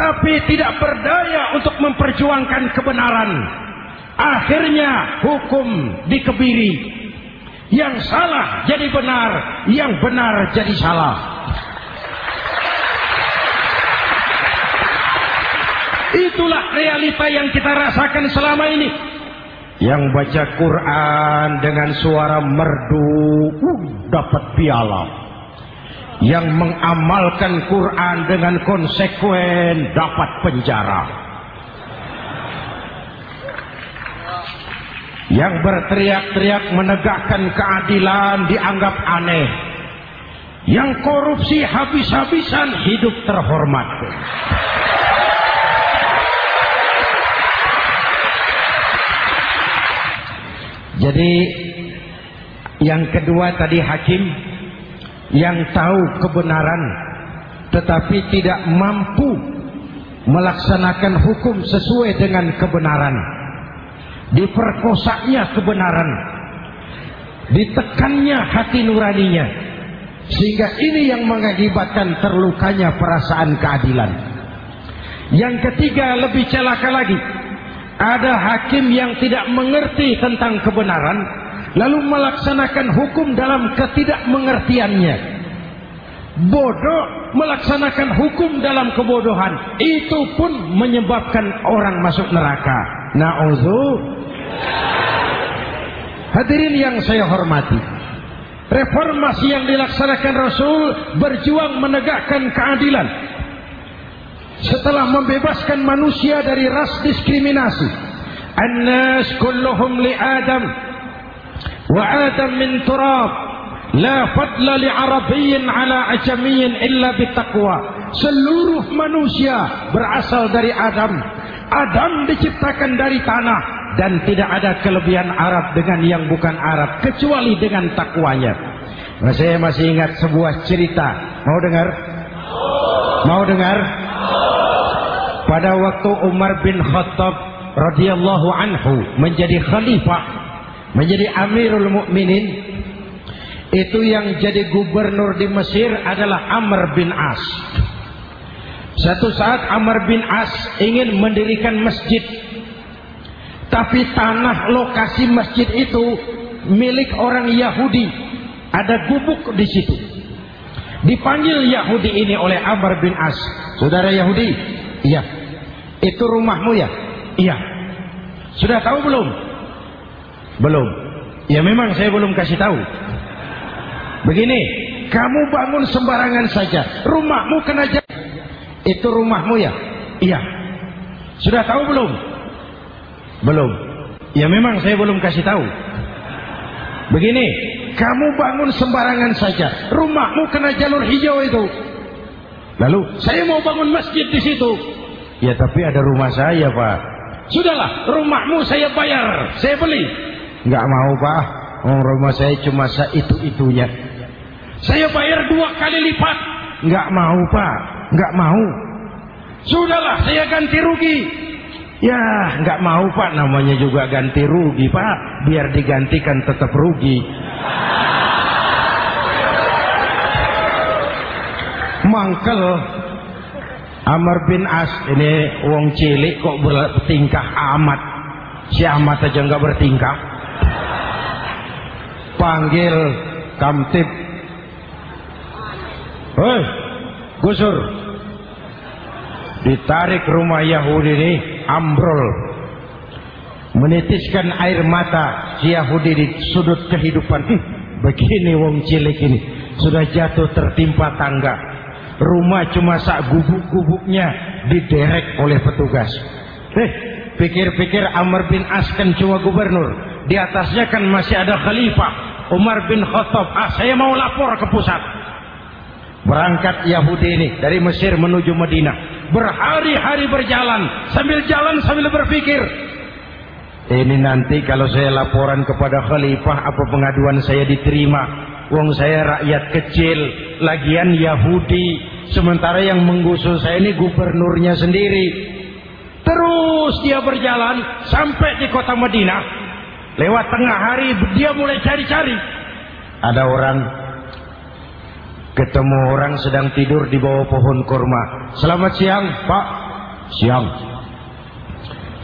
tapi tidak berdaya untuk memperjuangkan kebenaran. Akhirnya hukum dikebiri. Yang salah jadi benar yang benar jadi salah itulah realita yang kita rasakan selama ini. Yang baca Quran dengan suara merdu uh, dapat piala. Yang mengamalkan Quran dengan konsekuen dapat penjara. Yang berteriak-teriak menegakkan keadilan dianggap aneh. Yang korupsi habis-habisan hidup terhormat jadi yang kedua tadi hakim yang tahu kebenaran tetapi tidak mampu melaksanakan hukum sesuai dengan kebenaran. Diperkosanya kebenaran ditekannya hati nuraninya sehingga ini yang mengakibatkan terlukanya perasaan keadilan. Yang ketiga lebih celaka lagi ada hakim yang tidak mengerti tentang kebenaran lalu melaksanakan hukum dalam ketidakmengertiannya. Bodoh melaksanakan hukum dalam kebodohan itu pun menyebabkan orang masuk neraka. Na'udzu. Hadirin yang saya hormati reformasi yang dilaksanakan Rasul berjuang menegakkan keadilan setelah membebaskan manusia dari ras diskriminasi annas kulluhum li adam wa adam min turab la fadla li arabiyyin ala ajamiyyin illa bitaqwa seluruh manusia berasal dari Adam Adam diciptakan dari tanah dan tidak ada kelebihan Arab dengan yang bukan Arab kecuali dengan takwanya. Saya masih ingat sebuah cerita. Mau dengar? Mau dengar? Pada waktu Umar bin Khattab radhiyallahu anhu menjadi khalifah menjadi Amirul Mukminin itu yang jadi gubernur di Mesir adalah Amr bin As. Satu saat Amr bin As ingin mendirikan masjid. Tapi tanah lokasi masjid itu milik orang Yahudi. Ada gubuk di situ. Dipanggil Yahudi ini oleh Amr bin As. Saudara Yahudi? Iya. Itu rumahmu ya? Iya. Sudah tahu belum? Belum. Ya memang saya belum kasih tahu. Begini, kamu bangun sembarangan saja. Rumahmu kena jalan. Itu rumahmu ya? Iya. Sudah tahu belum? Belum. Ya memang saya belum kasih tahu. Begini, kamu bangun sembarangan saja. Rumahmu kena jalur hijau itu. Lalu, saya mau bangun masjid di situ. Ya tapi ada rumah saya, Pak. Sudahlah, rumahmu saya bayar, saya beli. Enggak mau pak oh, rumah saya cuma itu-itunya saya bayar dua kali lipat Enggak mau pak Enggak mau sudahlah saya ganti rugi ya enggak mau pak. Namanya juga ganti rugi pak. Biar digantikan tetap rugi. Mangkel. Amr bin As ini wong cilik kok bertingkah amat. Si amat aja enggak bertingkah. Panggil kamtip hei gusur. Ditarik rumah Yahudi ini ambrol menitiskan air mata Yahudi di sudut kehidupan. Begini wong cilik ini. Sudah jatuh tertimpa tangga. Rumah cuma sak gubuk-gubuknya diderek oleh petugas. Eh pikir-pikir Amr bin As kan cuma gubernur. Di atasnya kan masih ada khalifah. Umar bin Khattab, ah saya mau lapor ke pusat. Berangkat Yahudi ini dari Mesir menuju Madinah. Berhari-hari berjalan, sambil jalan sambil berpikir. Ini nanti kalau saya laporan kepada khalifah apa pengaduan saya diterima. Wong saya rakyat kecil, lagian Yahudi. Sementara yang menggusur saya ini gubernurnya sendiri. Terus dia berjalan sampai di kota Madinah. Lewat tengah hari dia mulai cari-cari. Ada orang ketemu orang sedang tidur di bawah pohon kurma. Selamat siang, Pak. Siang.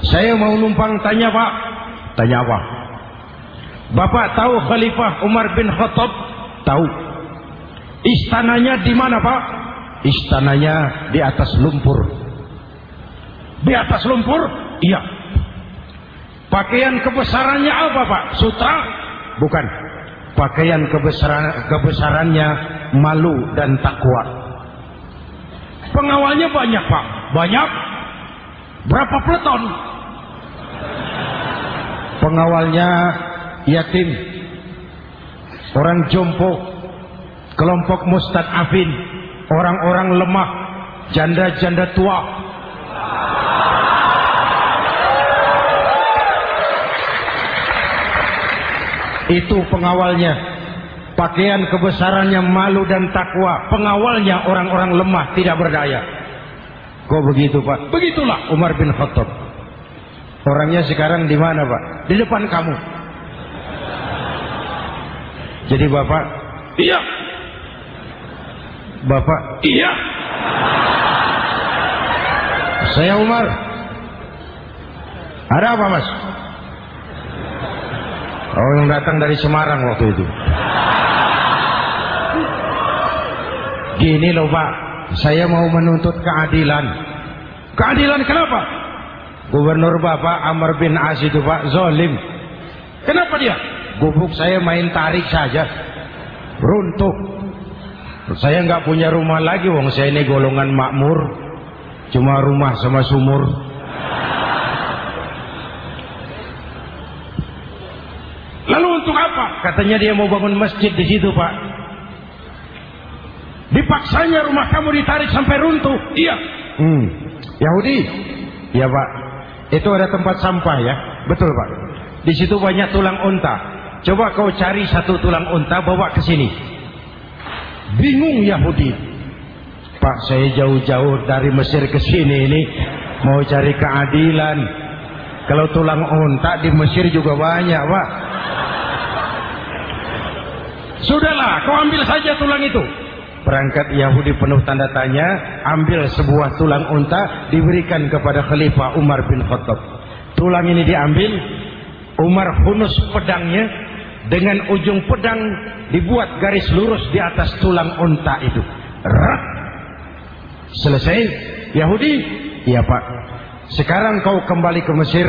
Saya mau numpang tanya, Pak. Tanya apa? Bapak tahu Khalifah Umar bin Khattab? Tahu. Istananya di mana, Pak? Istananya di atas lumpur. Di atas lumpur? Iya. Pakaian kebesarannya apa, Pak? Sutra? Bukan. Pakaian kebesaran kebesarannya malu dan takwa. Pengawalnya banyak, Pak. Banyak. Berapa peleton? Pengawalnya yatim, orang jompo, kelompok mustadafin, orang-orang lemah, janda-janda tua. Itu pengawalnya. Pakaian kebesarannya malu dan takwa. Pengawalnya orang-orang lemah tidak berdaya. Kok begitu Pak? Begitulah Umar bin Khattab. Orangnya sekarang di mana Pak? Di depan kamu. Jadi Bapak? Iya. Bapak? Iya. Saya Umar. Ada apa Mas? Oh yang datang dari Semarang waktu itu. Gini loh Pak, saya mau menuntut keadilan. Keadilan kenapa? Gubernur Bapak Amr bin As itu Pak zolim. Kenapa dia? Gubuk saya main tarik saja. Runtuh. Saya nggak punya rumah lagi, wong saya ini golongan makmur. Cuma rumah sama sumur. Lalu untuk apa? Katanya dia mau bangun masjid di situ, Pak. Dipaksanya rumah kamu ditarik sampai runtuh. Iya. Hmm. Yahudi. Ya, Pak. Itu ada tempat sampah ya. Betul, Pak. Di situ banyak tulang unta. Coba kau cari satu tulang unta bawa ke sini. Bingung Yahudi. Pak, saya jauh-jauh dari Mesir ke sini ini mau cari keadilan. Kalau tulang unta di Mesir juga banyak, Pak. Sudahlah, kau ambil saja tulang itu. Perangkat Yahudi penuh tanda tanya, ambil sebuah tulang unta diberikan kepada Khalifah Umar bin Khattab. Tulang ini diambil, Umar hunus pedangnya dengan ujung pedang dibuat garis lurus di atas tulang unta itu. Rak. Selesai. Yahudi, iya Pak. Sekarang kau kembali ke Mesir,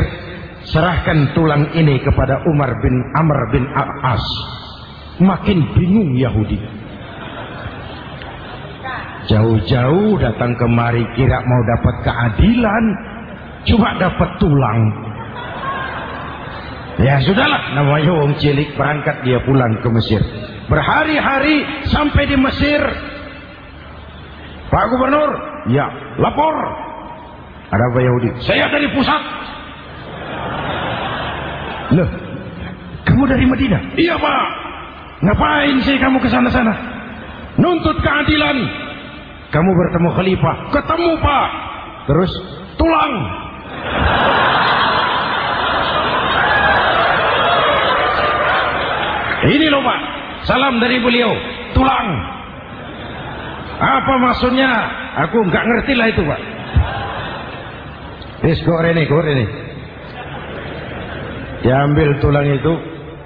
serahkan tulang ini kepada Umar bin Amr bin As. Makin bingung Yahudi. Jauh-jauh datang kemari kira mau dapat keadilan, cuma dapat tulang. Ya sudahlah, namanya wong cilik berangkat dia pulang ke Mesir. Berhari-hari sampai di Mesir. Pak Gubernur, ya lapor. Ada apa Yahudi? Saya dari pusat. Loh, kamu dari Madinah? Iya Pak. Ngapain sih kamu ke sana-sana? Nuntut keadilan. Kamu bertemu khalifah. Ketemu Pak. Terus tulang. Ini loh Pak. Salam dari beliau. Tulang. Apa maksudnya? Aku nggak ngerti lah itu Pak. Wis kok rene, kok rene. Diambil tulang itu,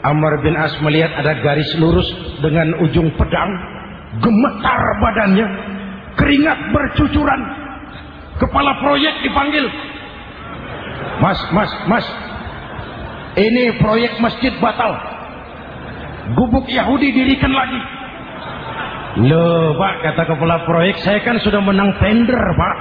Amr bin As melihat ada garis lurus dengan ujung pedang, gemetar badannya, keringat bercucuran. Kepala proyek dipanggil. Mas, mas, mas. Ini proyek masjid batal. Gubuk Yahudi dirikan lagi. Loh, Pak, kata kepala proyek, saya kan sudah menang tender, Pak.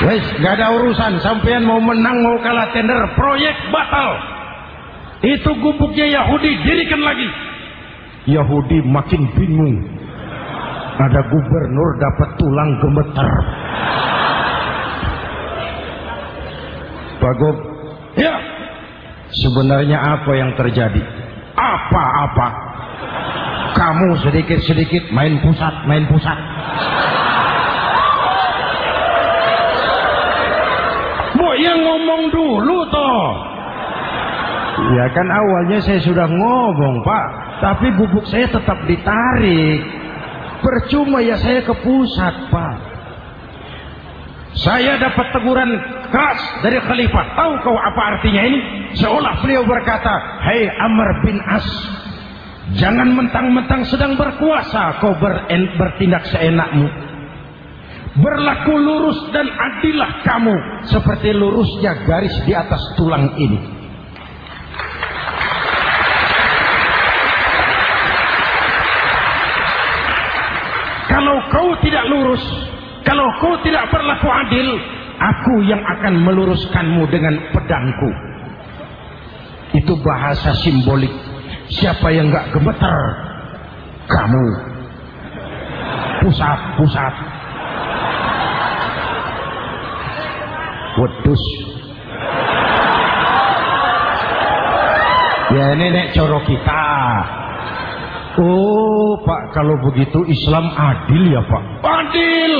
Wes, gak ada urusan. Sampean mau menang mau kalah tender, proyek batal. Itu gubuknya Yahudi dirikan lagi. Yahudi makin bingung. Ada gubernur dapat tulang gemeter. Gob, ya. Sebenarnya apa yang terjadi? Apa-apa? Kamu sedikit-sedikit main pusat, main pusat. Bu, yang ngomong dulu toh. Ya kan awalnya saya sudah ngomong pak, tapi bubuk saya tetap ditarik. Percuma ya saya ke pusat pak. Saya dapat teguran keras dari khalifah. Tahu kau apa artinya ini? Seolah beliau berkata, Hei Amr bin As, jangan mentang-mentang sedang berkuasa kau bertindak seenakmu. Berlaku lurus dan adillah kamu seperti lurusnya garis di atas tulang ini. Kalau kau tidak lurus, kalau kau tidak berlaku adil, aku yang akan meluruskanmu dengan pedangku. Itu bahasa simbolik. Siapa yang gak gemeter? Kamu. Pusat, pusat. Wedus. Ya ini nek coro kita. Oh Pak kalau begitu Islam adil ya Pak. Adil.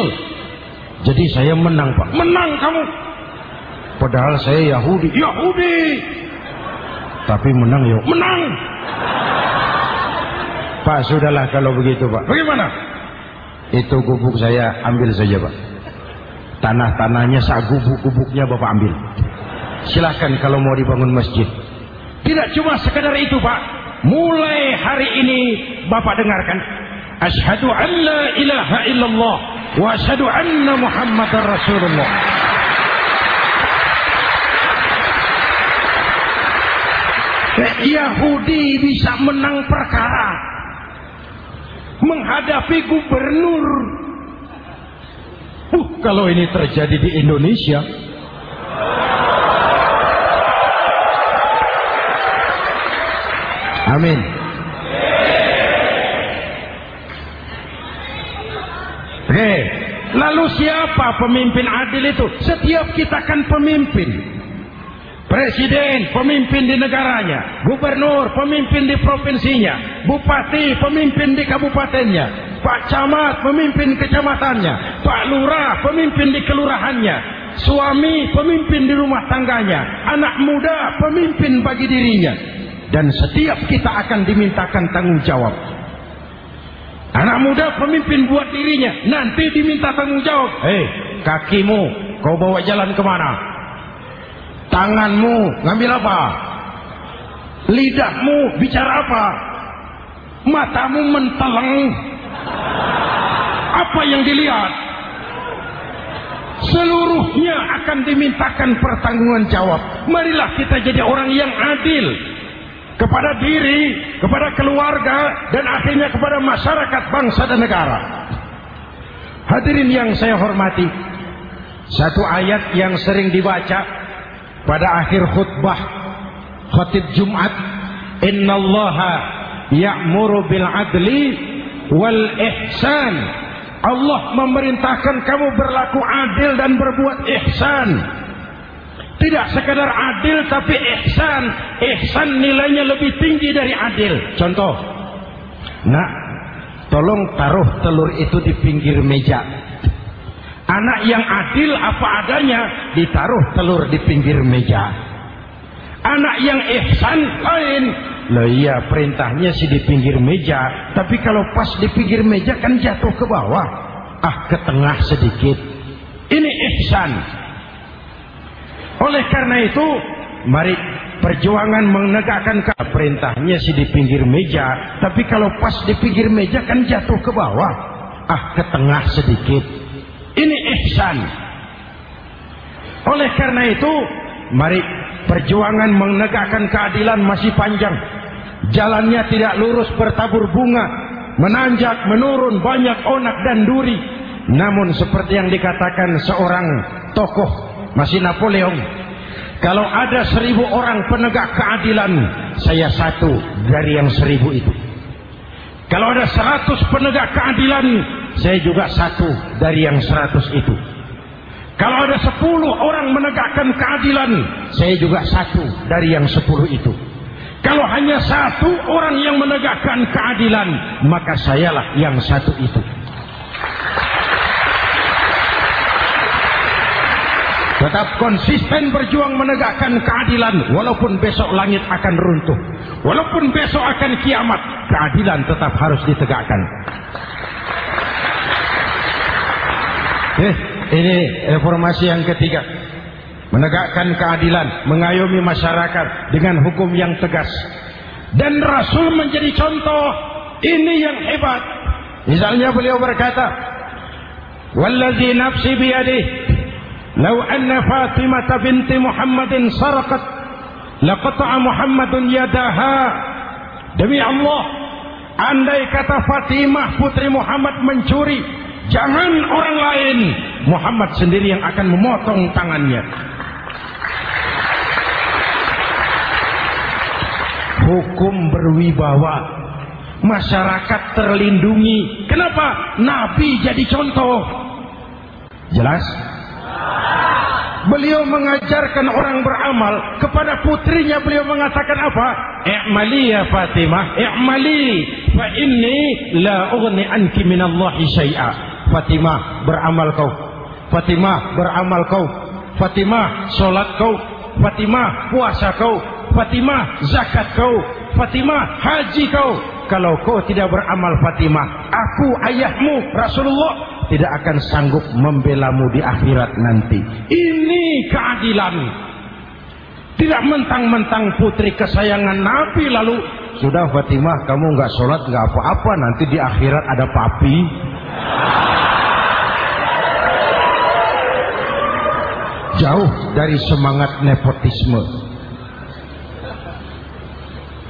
Jadi saya menang Pak. Menang kamu. Padahal saya Yahudi. Yahudi. Tapi menang ya. Menang. Pak sudahlah kalau begitu Pak. Bagaimana? Itu gubuk saya ambil saja Pak. Tanah-tanahnya sak gubuk-gubuknya Bapak ambil. Silahkan kalau mau dibangun masjid. Tidak cuma sekedar itu Pak. Mulai hari ini Bapak dengarkan. Ashadu an la ilaha illallah. Wa ashadu anna Muhammad Rasulullah. Yahudi bisa menang perkara. Menghadapi gubernur. Uh, kalau ini terjadi di Indonesia, Amin. Oke, lalu siapa pemimpin adil itu? Setiap kita kan pemimpin. Presiden, pemimpin di negaranya. Gubernur, pemimpin di provinsinya. Bupati, pemimpin di kabupatennya. Pak Camat, pemimpin kecamatannya. Pak Lurah, pemimpin di kelurahannya. Suami, pemimpin di rumah tangganya. Anak muda, pemimpin bagi dirinya dan setiap kita akan dimintakan tanggung jawab. Anak muda pemimpin buat dirinya, nanti diminta tanggung jawab. Hei, kakimu kau bawa jalan ke mana? Tanganmu ngambil apa? Lidahmu bicara apa? Matamu menteleng. Apa yang dilihat? Seluruhnya akan dimintakan pertanggungan jawab. Marilah kita jadi orang yang adil kepada diri, kepada keluarga, dan akhirnya kepada masyarakat bangsa dan negara. Hadirin yang saya hormati, satu ayat yang sering dibaca pada akhir khutbah khatib Jumat, Innallaha ya'muru bil adli wal ihsan. Allah memerintahkan kamu berlaku adil dan berbuat ihsan. Tidak sekadar adil tapi ihsan. Ihsan nilainya lebih tinggi dari adil. Contoh. Nak, tolong taruh telur itu di pinggir meja. Anak yang adil apa adanya ditaruh telur di pinggir meja. Anak yang ihsan lain. Loh iya perintahnya sih di pinggir meja. Tapi kalau pas di pinggir meja kan jatuh ke bawah. Ah ke tengah sedikit. Ini ihsan. Oleh karena itu, mari perjuangan menegakkan perintahnya sih di pinggir meja, tapi kalau pas di pinggir meja kan jatuh ke bawah. Ah, ke tengah sedikit. Ini ihsan. Oleh karena itu, mari perjuangan menegakkan keadilan masih panjang. Jalannya tidak lurus bertabur bunga, menanjak, menurun, banyak onak dan duri. Namun seperti yang dikatakan seorang tokoh masih Napoleon. Kalau ada seribu orang penegak keadilan, saya satu dari yang seribu itu. Kalau ada seratus penegak keadilan, saya juga satu dari yang seratus itu. Kalau ada sepuluh orang menegakkan keadilan, saya juga satu dari yang sepuluh itu. Kalau hanya satu orang yang menegakkan keadilan, maka sayalah yang satu itu. Tetap konsisten berjuang menegakkan keadilan walaupun besok langit akan runtuh. Walaupun besok akan kiamat, keadilan tetap harus ditegakkan. Eh, ini reformasi yang ketiga. Menegakkan keadilan, mengayomi masyarakat dengan hukum yang tegas. Dan Rasul menjadi contoh. Ini yang hebat. Misalnya beliau berkata, "Wallazi nafsi biyadih, law anna Fatimah binti Muhammadin sarqat, laqata'a Muhammadun yadaha." Demi Allah, andai kata Fatimah putri Muhammad mencuri, jangan orang lain, Muhammad sendiri yang akan memotong tangannya. hukum berwibawa. Masyarakat terlindungi. Kenapa? Nabi jadi contoh. Jelas beliau mengajarkan orang beramal kepada putrinya. Beliau mengatakan apa? I'mali ya Fatimah i'mali. Fa inni la ughni anki minallahi syai'a. Fatimah beramal kau. Fatimah beramal kau. Fatimah solat kau. Fatimah puasa kau. Fatimah zakat kau. Fatimah haji kau. Kalau kau tidak beramal Fatimah aku ayahmu Rasulullah tidak akan sanggup membelamu di akhirat nanti. Ini keadilan. Tidak mentang-mentang putri kesayangan Nabi lalu sudah Fatimah kamu nggak sholat nggak apa-apa nanti di akhirat ada papi. Jauh dari semangat nepotisme.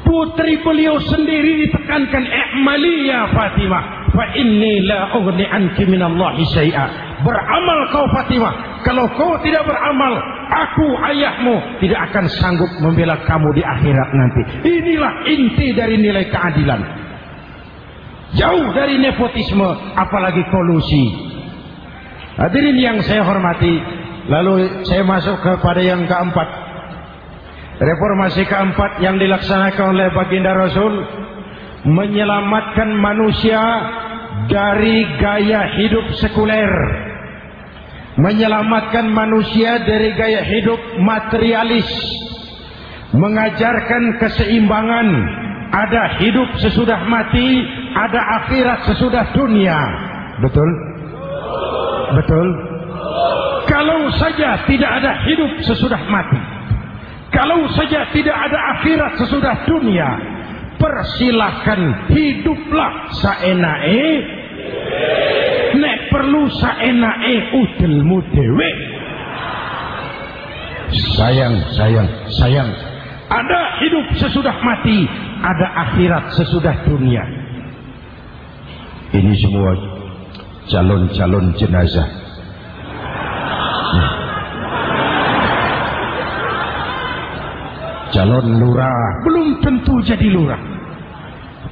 Putri beliau sendiri ditekankan i'mali Fatimah fa inni la ughni anki minallahi syai'a. Beramal kau Fatimah. Kalau kau tidak beramal aku ayahmu tidak akan sanggup membela kamu di akhirat nanti. Inilah inti dari nilai keadilan. Jauh dari nepotisme apalagi kolusi. Hadirin yang saya hormati lalu saya masuk kepada yang keempat. Reformasi keempat yang dilaksanakan oleh baginda Rasul menyelamatkan manusia dari gaya hidup sekuler. Menyelamatkan manusia dari gaya hidup materialis. Mengajarkan keseimbangan. Ada hidup sesudah mati, ada akhirat sesudah dunia. Betul? Betul? Kalau saja tidak ada hidup sesudah mati, kalau saja tidak ada akhirat sesudah dunia, persilahkan hiduplah saenae. Nek perlu saenae udelmu dewe. Sayang, sayang, sayang. Ada hidup sesudah mati, ada akhirat sesudah dunia. Ini semua calon-calon jenazah calon lurah. Belum tentu jadi lurah.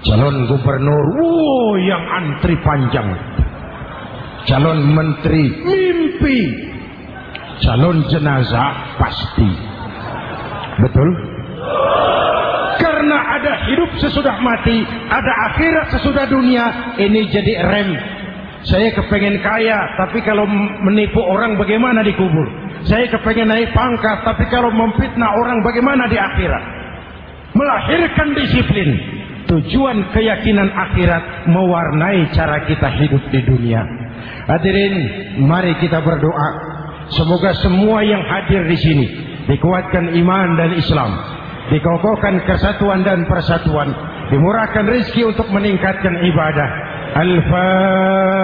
Calon gubernur. Wow yang antri panjang. Calon menteri. Mimpi. Calon jenazah pasti. Betul? Karena ada hidup sesudah mati ada akhirat sesudah dunia ini jadi rem. Saya kepengen kaya tapi kalau menipu orang bagaimana dikubur saya kepengen naik pangkat, tapi kalau memfitnah orang bagaimana di akhirat? Melahirkan disiplin. Tujuan keyakinan akhirat mewarnai cara kita hidup di dunia. Hadirin, mari kita berdoa. Semoga semua yang hadir di sini dikuatkan iman dan Islam, dikokohkan kesatuan dan persatuan, dimurahkan rezeki untuk meningkatkan ibadah. Al-Fatihah.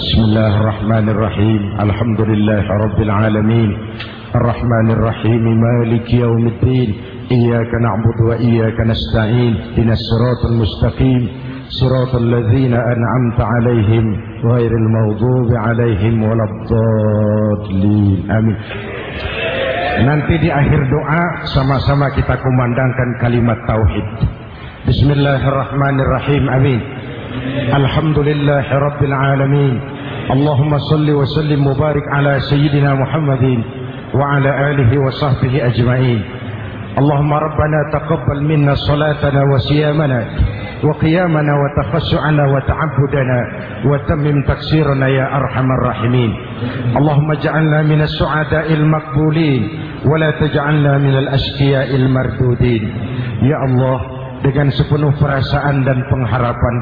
بسم الله الرحمن الرحيم الحمد لله رب العالمين الرحمن الرحيم مالك يوم الدين إياك نعبد وإياك نستعين إن الصراط المستقيم صراط الذين أنعمت عليهم غير المغضوب عليهم ولا الضالين آمين Nanti di akhir doa sama-sama kita kumandangkan kalimat tauhid. Bismillahirrahmanirrahim. Amin. الحمد لله رب العالمين اللهم صل وسلم وبارك على سيدنا محمد وعلى آله وصحبه أجمعين. اللهم ربنا تقبل منا صلاتنا وصيامنا وقيامنا وتخشعنا وتعبدنا وتمم تكسيرنا يا أرحم الراحمين. اللهم اجعلنا من السعداء المقبولين ولا تجعلنا من الأشقياء المردودين. يا الله dengan sepenuh perasaan dan pengharapan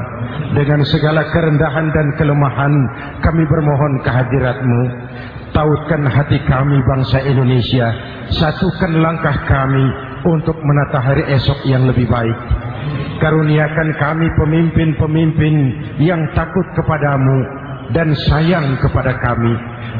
dengan segala kerendahan dan kelemahan kami bermohon kehadiratmu. Tautkan hati kami bangsa Indonesia. Satukan langkah kami untuk menata hari esok yang lebih baik. Karuniakan kami pemimpin-pemimpin yang takut kepadamu dan sayang kepada kami.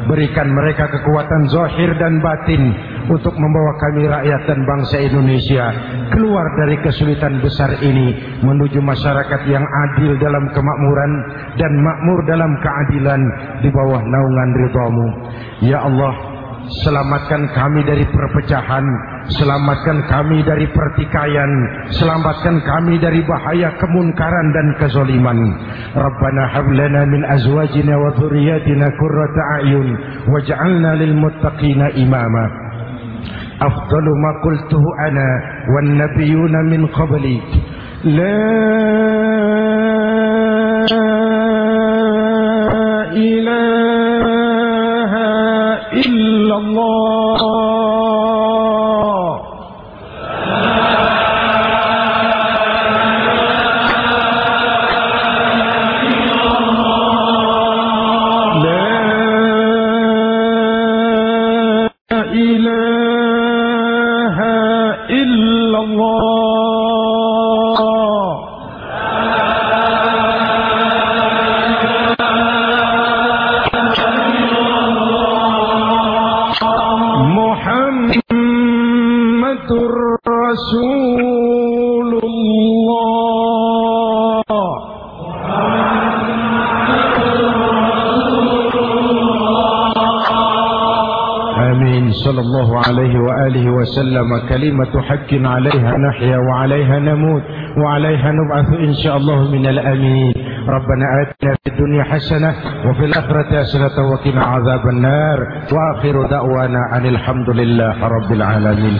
Berikan mereka kekuatan zahir dan batin untuk membawa kami rakyat dan bangsa Indonesia keluar dari kesulitan besar ini menuju masyarakat yang adil dalam kemakmuran dan makmur dalam keadilan di bawah naungan ridhamu ya Allah Selamatkan kami dari perpecahan Selamatkan kami dari pertikaian. Selamatkan kami dari bahaya kemunkaran dan kezoliman. Rabbana hablana min azwajina wa dhuriyatina kurrata a'yun Waj'alna lil muttaqina imama. Afdalu ma qultuhu ana Wan nabiyuna min qabli La وسلم كلمة حق عليها نحيا وعليها نموت وعليها نبعث إن شاء الله من الأمين. ربنا آتنا في الدنيا حسنة وفي الآخرة حسنة وقنا عذاب النار. وآخر دعوانا عن الحمد لله رب العالمين.